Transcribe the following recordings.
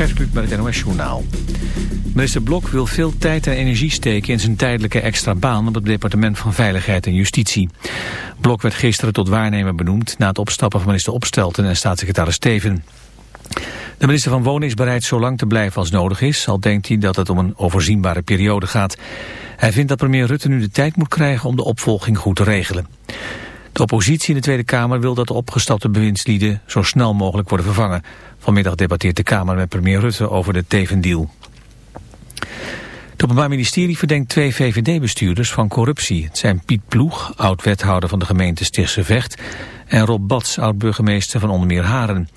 Gert Kluk met het NOS Journaal. Minister Blok wil veel tijd en energie steken in zijn tijdelijke extra baan op het departement van Veiligheid en Justitie. Blok werd gisteren tot waarnemer benoemd na het opstappen van minister Opstelten en staatssecretaris Steven. De minister van Wonen is bereid zo lang te blijven als nodig is, al denkt hij dat het om een overzienbare periode gaat. Hij vindt dat premier Rutte nu de tijd moet krijgen om de opvolging goed te regelen. De oppositie in de Tweede Kamer wil dat de opgestapte bewindslieden zo snel mogelijk worden vervangen. Vanmiddag debatteert de Kamer met premier Rutte over de Teven-deal. Het Openbaar Ministerie verdenkt twee VVD-bestuurders van corruptie. Het zijn Piet Ploeg, oud-wethouder van de gemeente Stichtse Vecht... en Rob Bats, oud-burgemeester van onder meer Haren.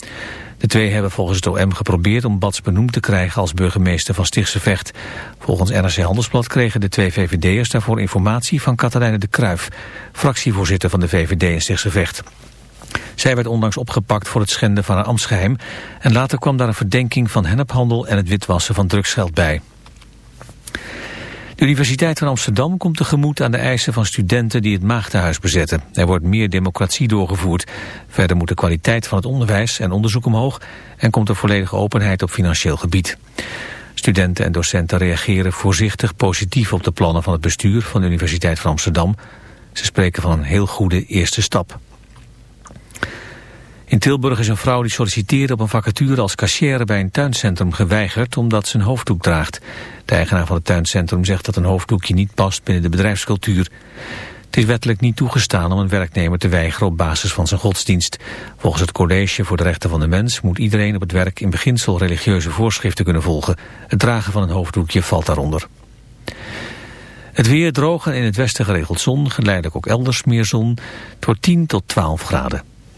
De twee hebben volgens het OM geprobeerd om Bats benoemd te krijgen als burgemeester van Stichtse Vecht. Volgens NRC Handelsblad kregen de twee VVD'ers daarvoor informatie van Katelijne de Kruif, fractievoorzitter van de VVD in Stichtse Vecht. Zij werd onlangs opgepakt voor het schenden van haar ambtsgeheim en later kwam daar een verdenking van hennephandel en het witwassen van drugsgeld bij. De Universiteit van Amsterdam komt tegemoet aan de eisen van studenten die het maagdenhuis bezetten. Er wordt meer democratie doorgevoerd. Verder moet de kwaliteit van het onderwijs en onderzoek omhoog en komt er volledige openheid op financieel gebied. Studenten en docenten reageren voorzichtig positief op de plannen van het bestuur van de Universiteit van Amsterdam. Ze spreken van een heel goede eerste stap. In Tilburg is een vrouw die solliciteerde op een vacature als cashier bij een tuincentrum geweigerd omdat ze een hoofddoek draagt. De eigenaar van het tuincentrum zegt dat een hoofddoekje niet past binnen de bedrijfscultuur. Het is wettelijk niet toegestaan om een werknemer te weigeren op basis van zijn godsdienst. Volgens het College voor de Rechten van de Mens moet iedereen op het werk in beginsel religieuze voorschriften kunnen volgen. Het dragen van een hoofddoekje valt daaronder. Het weer droog en in het westen geregeld zon, geleidelijk ook elders meer zon. Het wordt 10 tot 12 graden.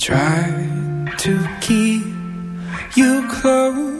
Try to keep you close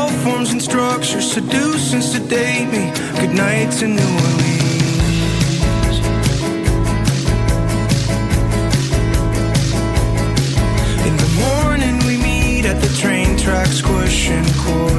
forms and structures seduce and sedate me. Good night to New Orleans. In the morning, we meet at the train tracks, question and.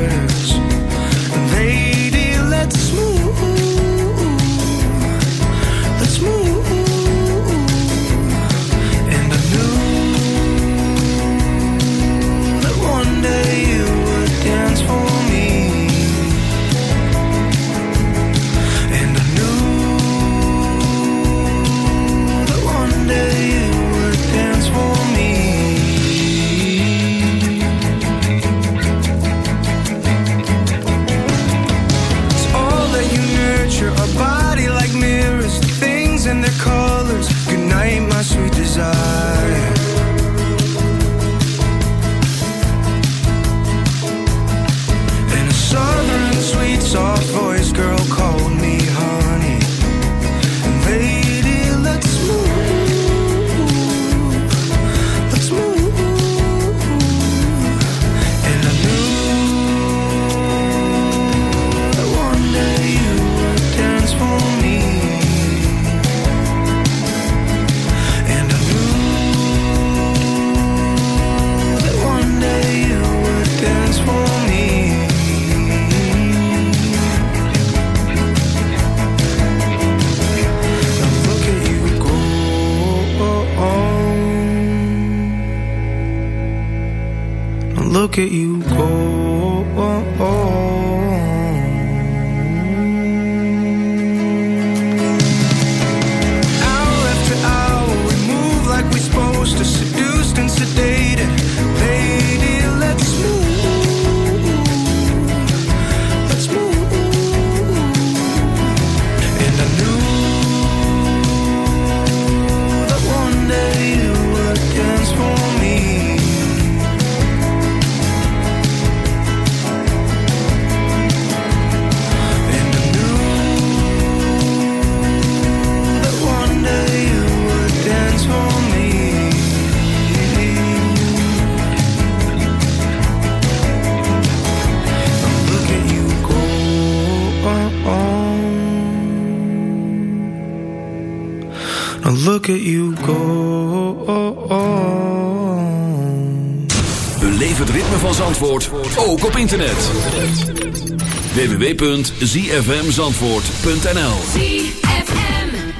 www.zfmzandvoort.nl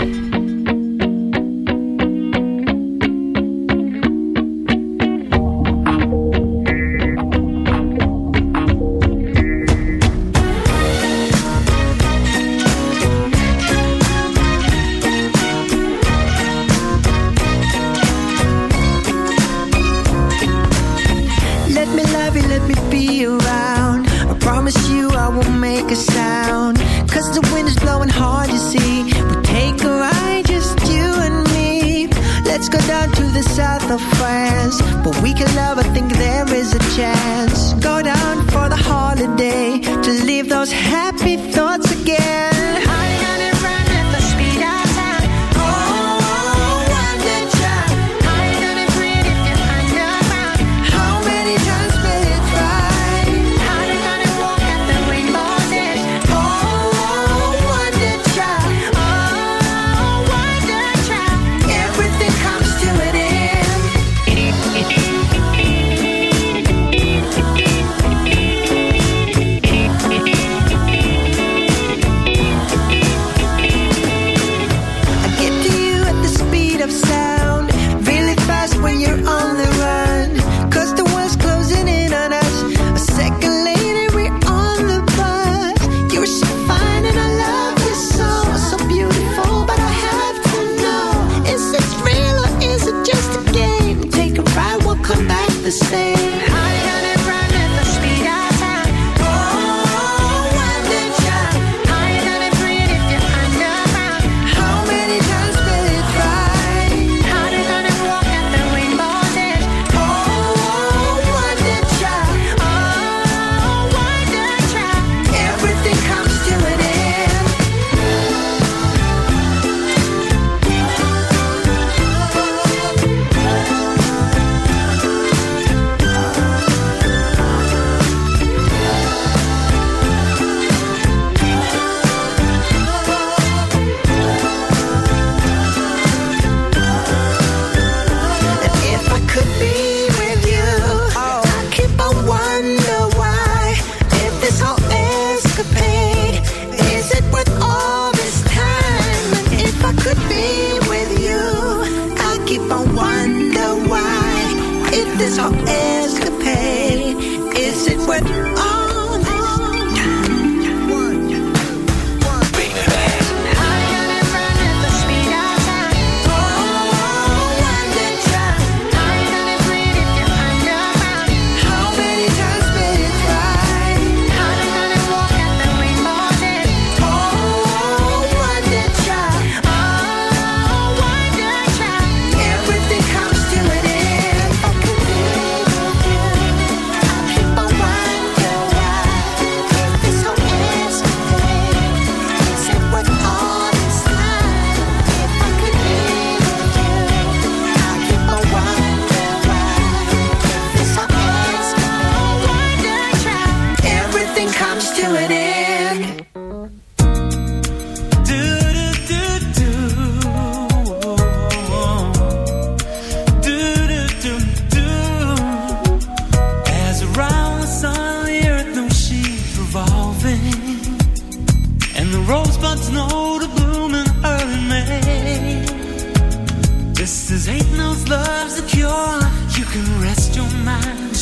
Says ain't no love's a cure. You can rest your mind.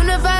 Universe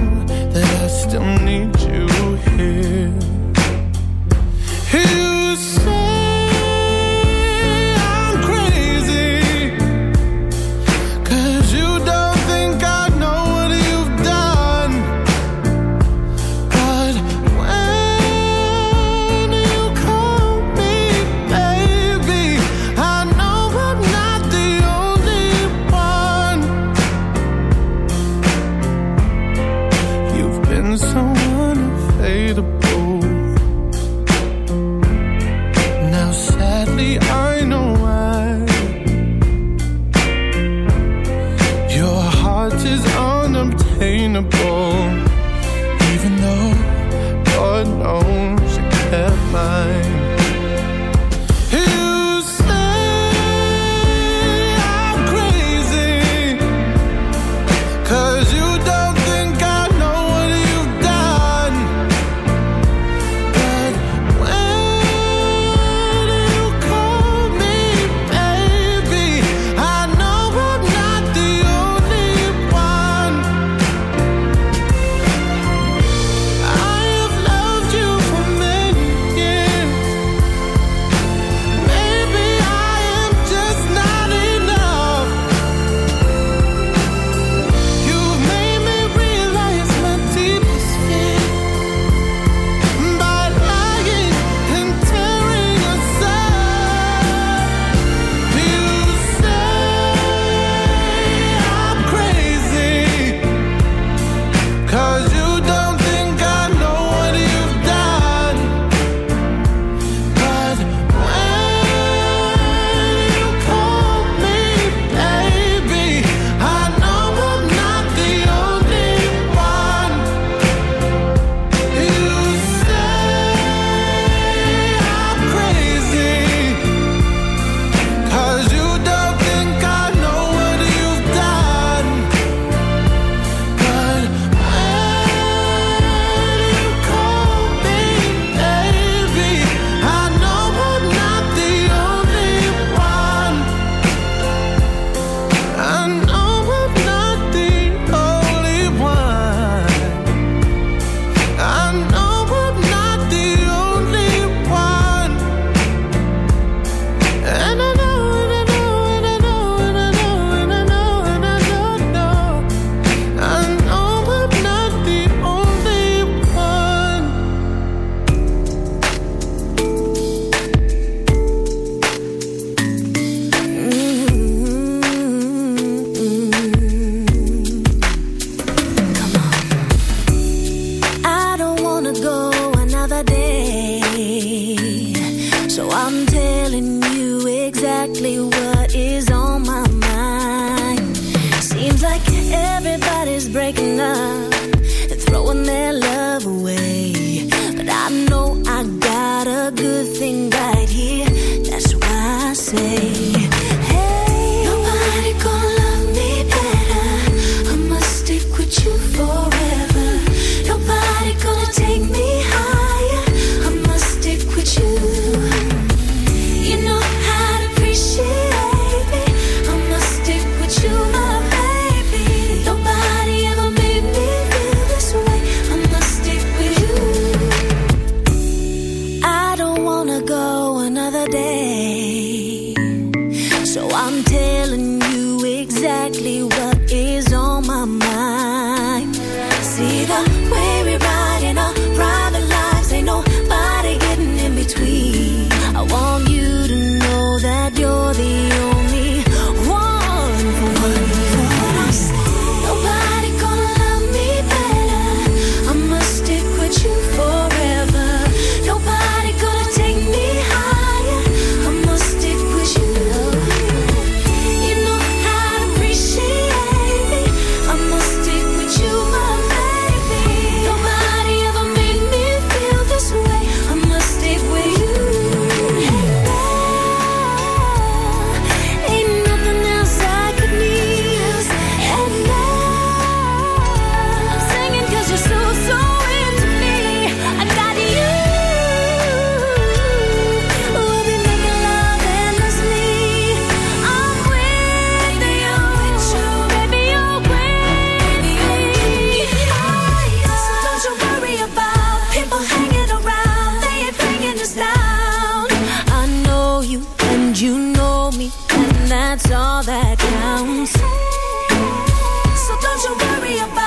So don't you worry about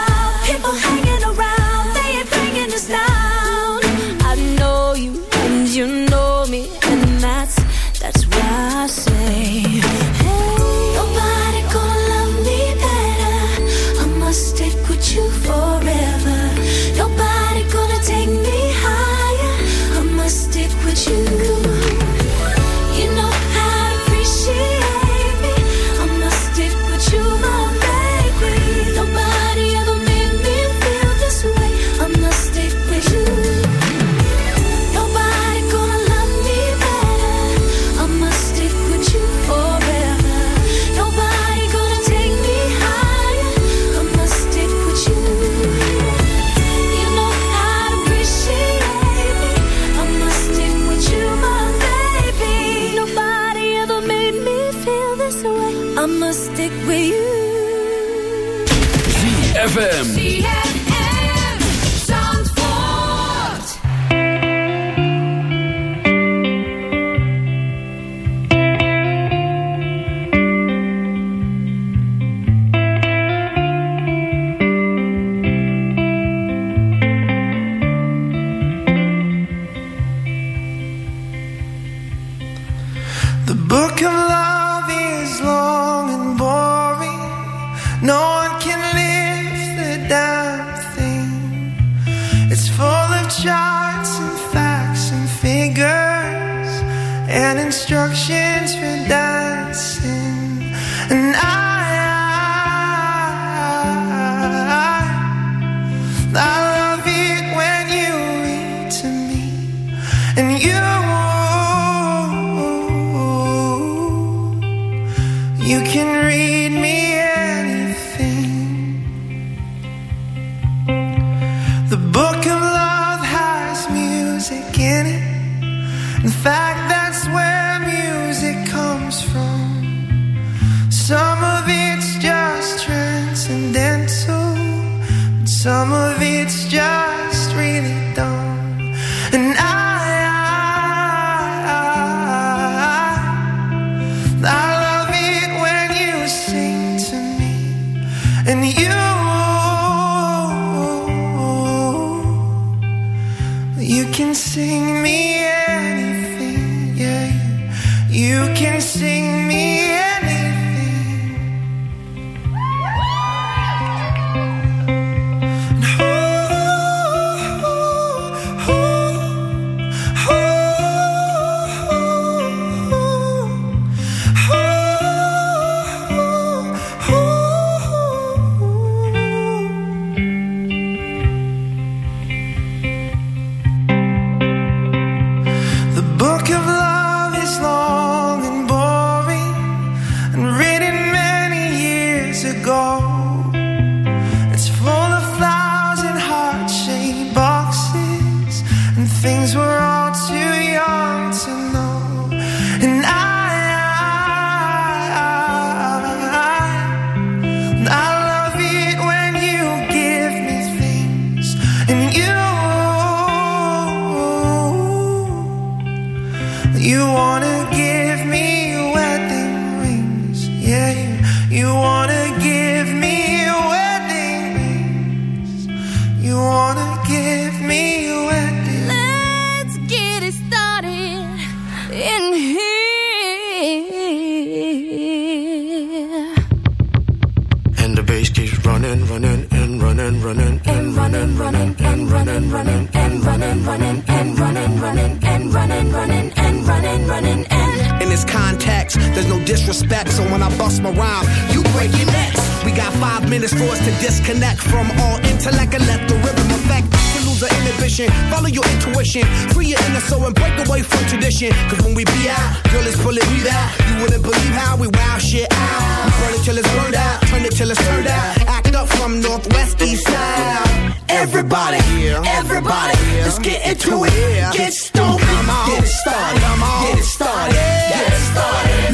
You want disrespect, so when I bust my rhyme, you break your necks. We got five minutes for us to disconnect from all intellect and let the rhythm affect. To lose our inhibition, follow your intuition, free your inner soul and break away from tradition. Cause when we be out, girl, it's pulling me out. You wouldn't believe how we wow shit out. We burn it till it's burned out, turn it till it's turned out. Act up from northwest, east side. Everybody, everybody, let's get into it. Get stoked, get it started, get it started, get it started.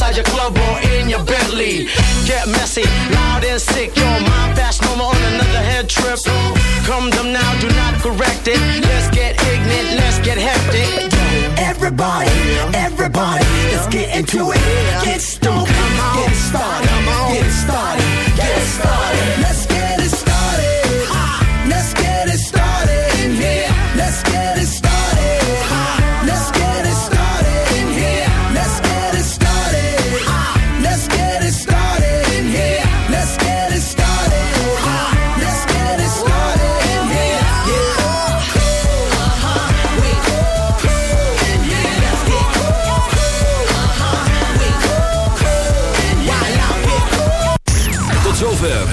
inside your club or in your Bentley. Get messy, loud and sick. Your mind fast, no more on another head trip. Come them now, do not correct it. Let's get ignorant, let's get hectic. Everybody, everybody, let's get into it. Get stoked,